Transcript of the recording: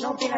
Não tem